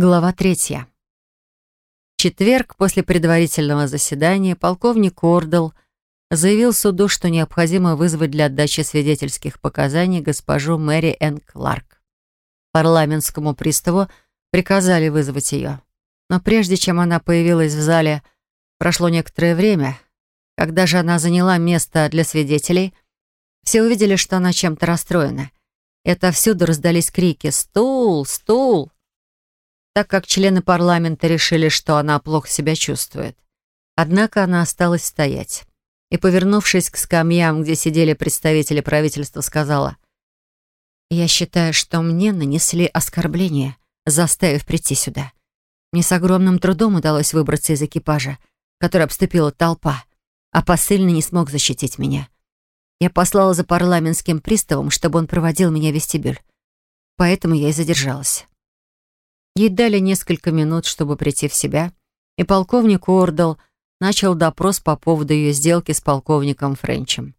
Глава третья. Четверг после предварительного заседания полковник Ордл заявил суду, что необходимо вызвать для отдачи свидетельских показаний госпожу Мэри Энн Кларк. Парламентскому приставу приказали вызвать ее. Но прежде чем она появилась в зале, прошло некоторое время. Когда же она заняла место для свидетелей, все увидели, что она чем-то расстроена. Это всюду раздались крики «Стул! Стул!» Так как члены парламента решили, что она плохо себя чувствует. Однако она осталась стоять и, повернувшись к скамьям, где сидели представители правительства, сказала, «Я считаю, что мне нанесли оскорбление, заставив прийти сюда. Мне с огромным трудом удалось выбраться из экипажа, который обступила толпа, а посыльный не смог защитить меня. Я послала за парламентским приставом, чтобы он проводил меня в вестибюль. Поэтому я и задержалась. Ей дали несколько минут, чтобы прийти в себя, и полковник Уордл начал допрос по поводу ее сделки с полковником Френчем.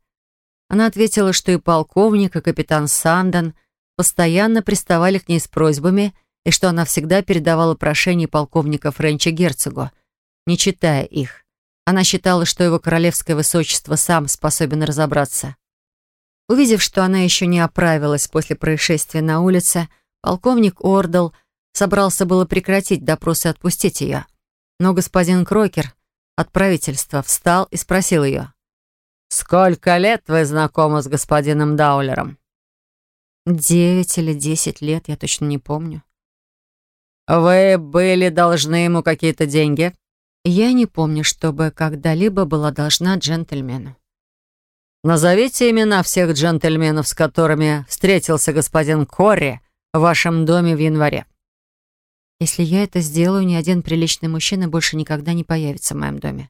Она ответила, что и полковник, и капитан Санден постоянно приставали к ней с просьбами, и что она всегда передавала прошения полковника Френча герцогу, не читая их. Она считала, что его королевское высочество сам способен разобраться. Увидев, что она еще не оправилась после происшествия на улице, полковник Ордл Собрался было прекратить допрос и отпустить ее. Но господин Крокер от правительства встал и спросил ее. «Сколько лет вы знакомы с господином Даулером?» «Девять или десять лет, я точно не помню». «Вы были должны ему какие-то деньги?» «Я не помню, чтобы когда-либо была должна джентльмену». «Назовите имена всех джентльменов, с которыми встретился господин Корри в вашем доме в январе». Если я это сделаю, ни один приличный мужчина больше никогда не появится в моем доме.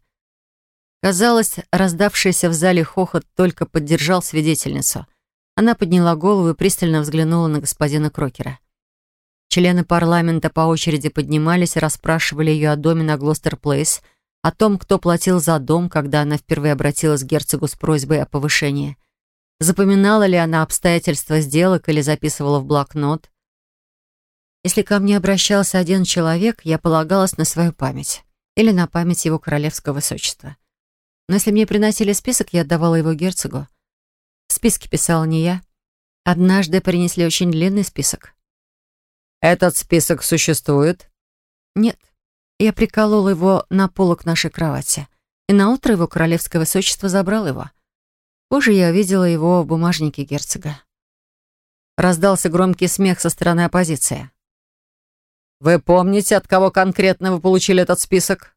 Казалось, раздавшийся в зале хохот только поддержал свидетельницу. Она подняла голову и пристально взглянула на господина Крокера. Члены парламента по очереди поднимались и расспрашивали ее о доме на Глостер-Плейс, о том, кто платил за дом, когда она впервые обратилась к герцогу с просьбой о повышении. Запоминала ли она обстоятельства сделок или записывала в блокнот. Если ко мне обращался один человек, я полагалась на свою память или на память его королевского высочества. Но если мне приносили список, я отдавала его герцогу. В списке писала не я. Однажды принесли очень длинный список. «Этот список существует?» «Нет. Я приколола его на полок нашей кровати, и наутро его королевское высочество забрал его. Позже я увидела его в бумажнике герцога. Раздался громкий смех со стороны оппозиции. «Вы помните, от кого конкретно вы получили этот список?»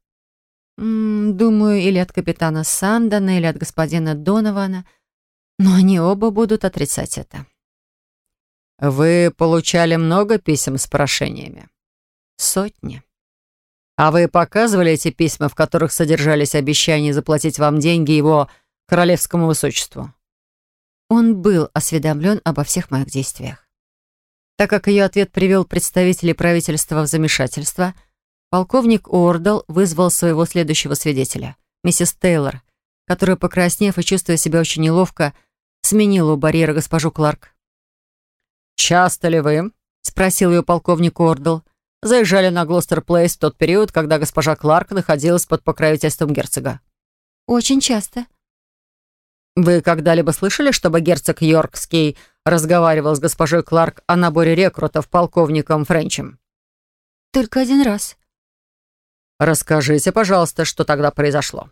М -м, «Думаю, или от капитана Сандана, или от господина Донована. Но они оба будут отрицать это». «Вы получали много писем с прошениями?» «Сотни». «А вы показывали эти письма, в которых содержались обещания заплатить вам деньги его королевскому высочеству?» Он был осведомлен обо всех моих действиях. Так как ее ответ привел представителей правительства в замешательство, полковник Уордл вызвал своего следующего свидетеля, миссис Тейлор, которая, покраснев и чувствуя себя очень неловко, сменила у барьера госпожу Кларк. «Часто ли вы?» — спросил ее полковник Уордл. «Заезжали на Глостер-Плейс в тот период, когда госпожа Кларк находилась под покровительством герцога». «Очень часто». «Вы когда-либо слышали, чтобы герцог Йоркский разговаривал с госпожой Кларк о наборе рекрутов полковником Френчем?» «Только один раз». «Расскажите, пожалуйста, что тогда произошло».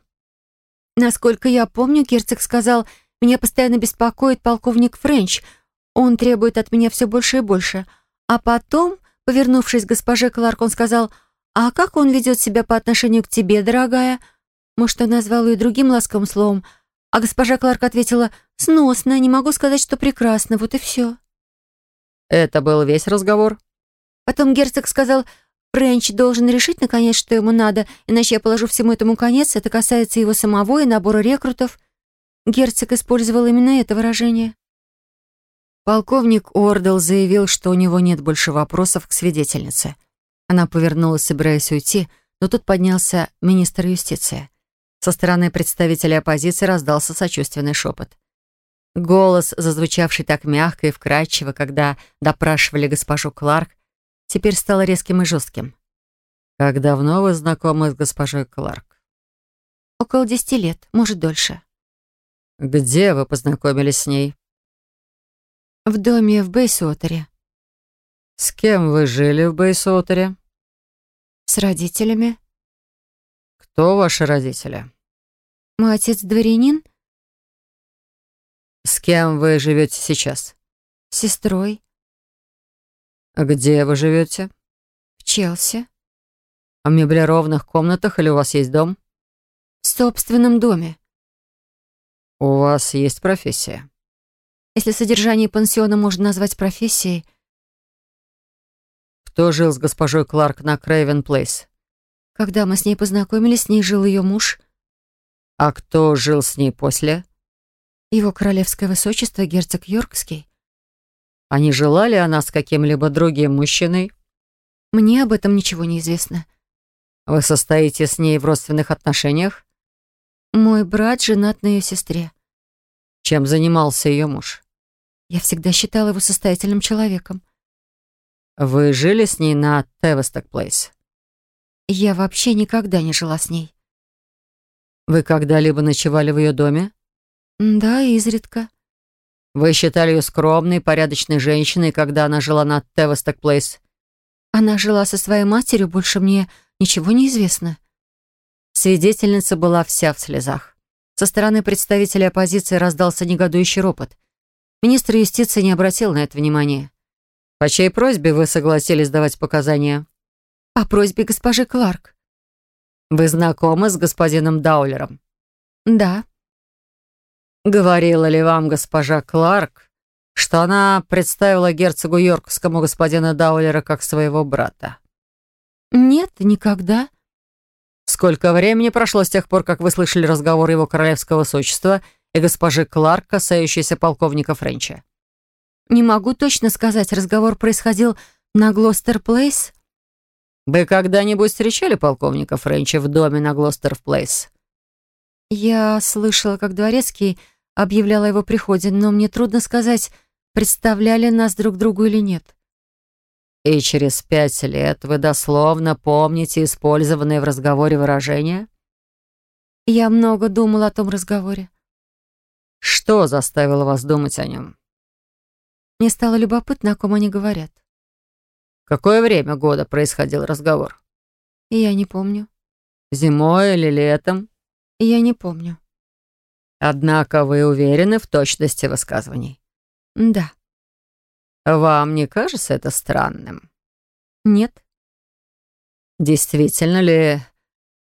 «Насколько я помню, герцог сказал, меня постоянно беспокоит полковник Френч. Он требует от меня все больше и больше. А потом, повернувшись к госпоже Кларк, он сказал, «А как он ведет себя по отношению к тебе, дорогая?» Может, он назвал ее другим ласковым словом, а госпожа Кларк ответила, «Сносно, не могу сказать, что прекрасно, вот и все». Это был весь разговор. Потом герцог сказал, Френч должен решить, наконец, что ему надо, иначе я положу всему этому конец, это касается его самого и набора рекрутов. Герцог использовал именно это выражение. Полковник Ордел заявил, что у него нет больше вопросов к свидетельнице. Она повернулась, собираясь уйти, но тут поднялся министр юстиции. Со стороны представителя оппозиции раздался сочувственный шепот. Голос, зазвучавший так мягко и вкрадчиво, когда допрашивали госпожу Кларк, теперь стало резким и жестким. «Как давно вы знакомы с госпожой Кларк?» «Около десяти лет, может, дольше». «Где вы познакомились с ней?» «В доме в Бейсуотере». «С кем вы жили в Бейсуотере?» «С родителями». «Кто ваши родители?» «Мой отец дворянин». «С кем вы живете сейчас?» «С сестрой». «Где вы живете?» «В Челси». «В меблированных комнатах или у вас есть дом?» «В собственном доме». «У вас есть профессия?» Если содержание пансиона можно назвать профессией... Кто жил с госпожой Кларк на Крейвен Плейс? Когда мы с ней познакомились, с ней жил ее муж. А кто жил с ней после? Его королевское высочество, герцог Йоркский. А не жила ли она с каким-либо другим мужчиной? Мне об этом ничего не известно. Вы состоите с ней в родственных отношениях? Мой брат женат на ее сестре. Чем занимался ее муж? Я всегда считала его состоятельным человеком. Вы жили с ней на Тевесток Плейс? Я вообще никогда не жила с ней. Вы когда-либо ночевали в ее доме? Да, изредка. Вы считали ее скромной, порядочной женщиной, когда она жила на Тевесток Плейс? Она жила со своей матерью, больше мне ничего не известно. Свидетельница была вся в слезах. Со стороны представителей оппозиции раздался негодующий ропот. Министр юстиции не обратил на это внимания. «По чьей просьбе вы согласились давать показания?» «По просьбе госпожи Кларк». «Вы знакомы с господином Даулером?» «Да». «Говорила ли вам госпожа Кларк, что она представила герцогу Йоркскому господина Даулера как своего брата?» «Нет, никогда». Сколько времени прошло с тех пор, как вы слышали разговор его королевского высочества и госпожи Кларк, касающийся полковника Френча? Не могу точно сказать, разговор происходил на Глостер-Плейс. Вы когда-нибудь встречали полковника Френча в доме на Глостер-Плейс? Я слышала, как дворецкий объявлял о его приходе, но мне трудно сказать, представляли нас друг другу или нет. И через пять лет вы дословно помните использованные в разговоре выражения? Я много думала о том разговоре. Что заставило вас думать о нем? Мне стало любопытно, о ком они говорят. Какое время года происходил разговор? Я не помню. Зимой или летом? Я не помню. Однако вы уверены в точности высказываний? Да. Вам не кажется это странным? Нет. Действительно ли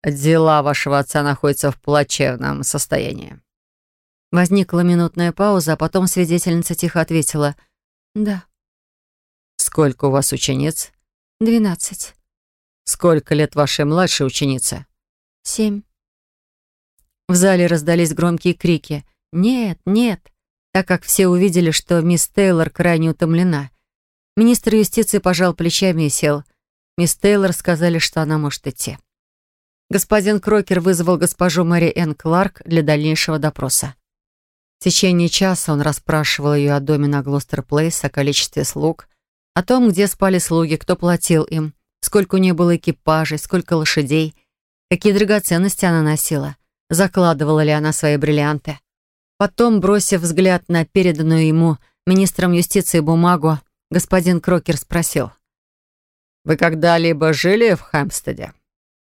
дела вашего отца находятся в плачевном состоянии? Возникла минутная пауза, а потом свидетельница тихо ответила «Да». «Сколько у вас учениц?» «Двенадцать». «Сколько лет вашей младшей ученице?» «Семь». В зале раздались громкие крики «Нет, нет!» так как все увидели, что мисс Тейлор крайне утомлена. Министр юстиции пожал плечами и сел. Мисс Тейлор сказали, что она может идти. Господин Крокер вызвал госпожу Мэри Энн Кларк для дальнейшего допроса. В течение часа он расспрашивал ее о доме на Глостер-Плейс, о количестве слуг, о том, где спали слуги, кто платил им, сколько у нее было экипажей, сколько лошадей, какие драгоценности она носила, закладывала ли она свои бриллианты. Потом, бросив взгляд на переданную ему министром юстиции бумагу, господин Крокер спросил. «Вы когда-либо жили в Хэмпстеде?»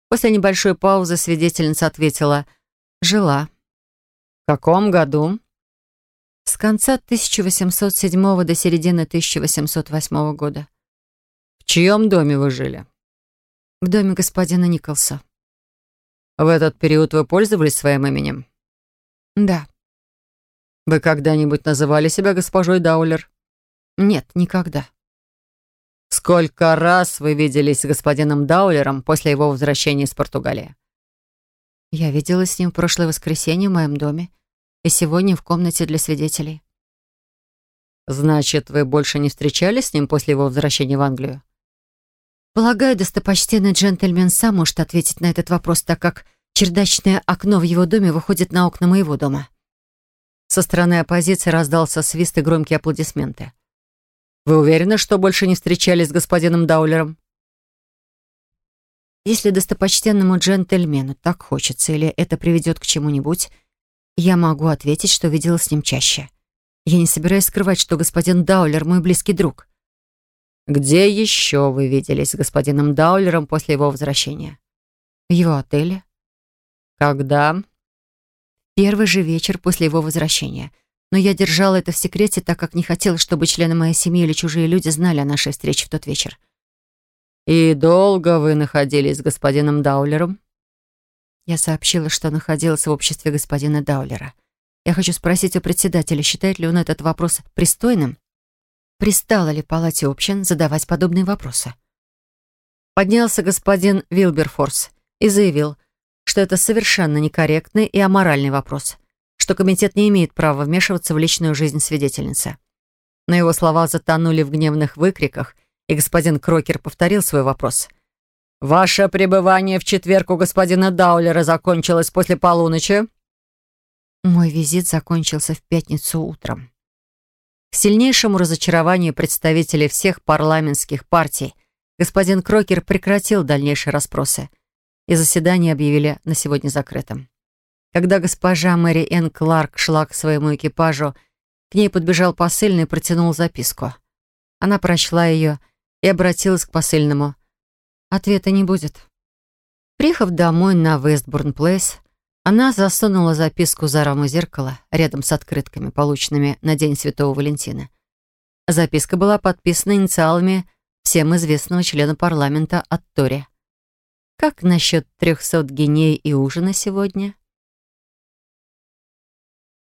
После небольшой паузы свидетельница ответила «Жила». «В каком году?» «С конца 1807 до середины 1808 года». «В чьем доме вы жили?» «В доме господина Николса». «В этот период вы пользовались своим именем?» «Да». Вы когда-нибудь называли себя госпожой Даулер? Нет, никогда. Сколько раз вы виделись с господином Даулером после его возвращения из Португалии? Я виделась с ним в прошлое воскресенье в моем доме и сегодня в комнате для свидетелей. Значит, вы больше не встречались с ним после его возвращения в Англию? Полагаю, достопочтенный джентльмен сам может ответить на этот вопрос, так как чердачное окно в его доме выходит на окна моего дома. Со стороны оппозиции раздался свист и громкие аплодисменты. Вы уверены, что больше не встречались с господином Даулером? Если достопочтенному джентльмену так хочется или это приведет к чему-нибудь, я могу ответить, что видела с ним чаще. Я не собираюсь скрывать, что господин Даулер мой близкий друг. Где еще вы виделись с господином Даулером после его возвращения? В его отеле. Когда? Первый же вечер после его возвращения. Но я держала это в секрете, так как не хотела, чтобы члены моей семьи или чужие люди знали о нашей встрече в тот вечер. «И долго вы находились с господином Даулером?» Я сообщила, что находилась в обществе господина Даулера. Я хочу спросить у председателя, считает ли он этот вопрос пристойным? Пристало ли палате общин задавать подобные вопросы? Поднялся господин Вилберфорс и заявил, что это совершенно некорректный и аморальный вопрос, что комитет не имеет права вмешиваться в личную жизнь свидетельницы. Но его слова затонули в гневных выкриках, и господин Крокер повторил свой вопрос. «Ваше пребывание в четверг у господина Даулера закончилось после полуночи?» Мой визит закончился в пятницу утром. К сильнейшему разочарованию представителей всех парламентских партий господин Крокер прекратил дальнейшие расспросы, и заседание объявили на сегодня закрытым. Когда госпожа Мэри Энн Кларк шла к своему экипажу, к ней подбежал посыльный и протянул записку. Она прочла ее и обратилась к посыльному. Ответа не будет. Приехав домой на Вестбурн-Плейс, она засунула записку за раму зеркала рядом с открытками, полученными на День Святого Валентина. Записка была подписана инициалами всем известного члена парламента от Тори. «Как насчет трехсот гиней и ужина сегодня?»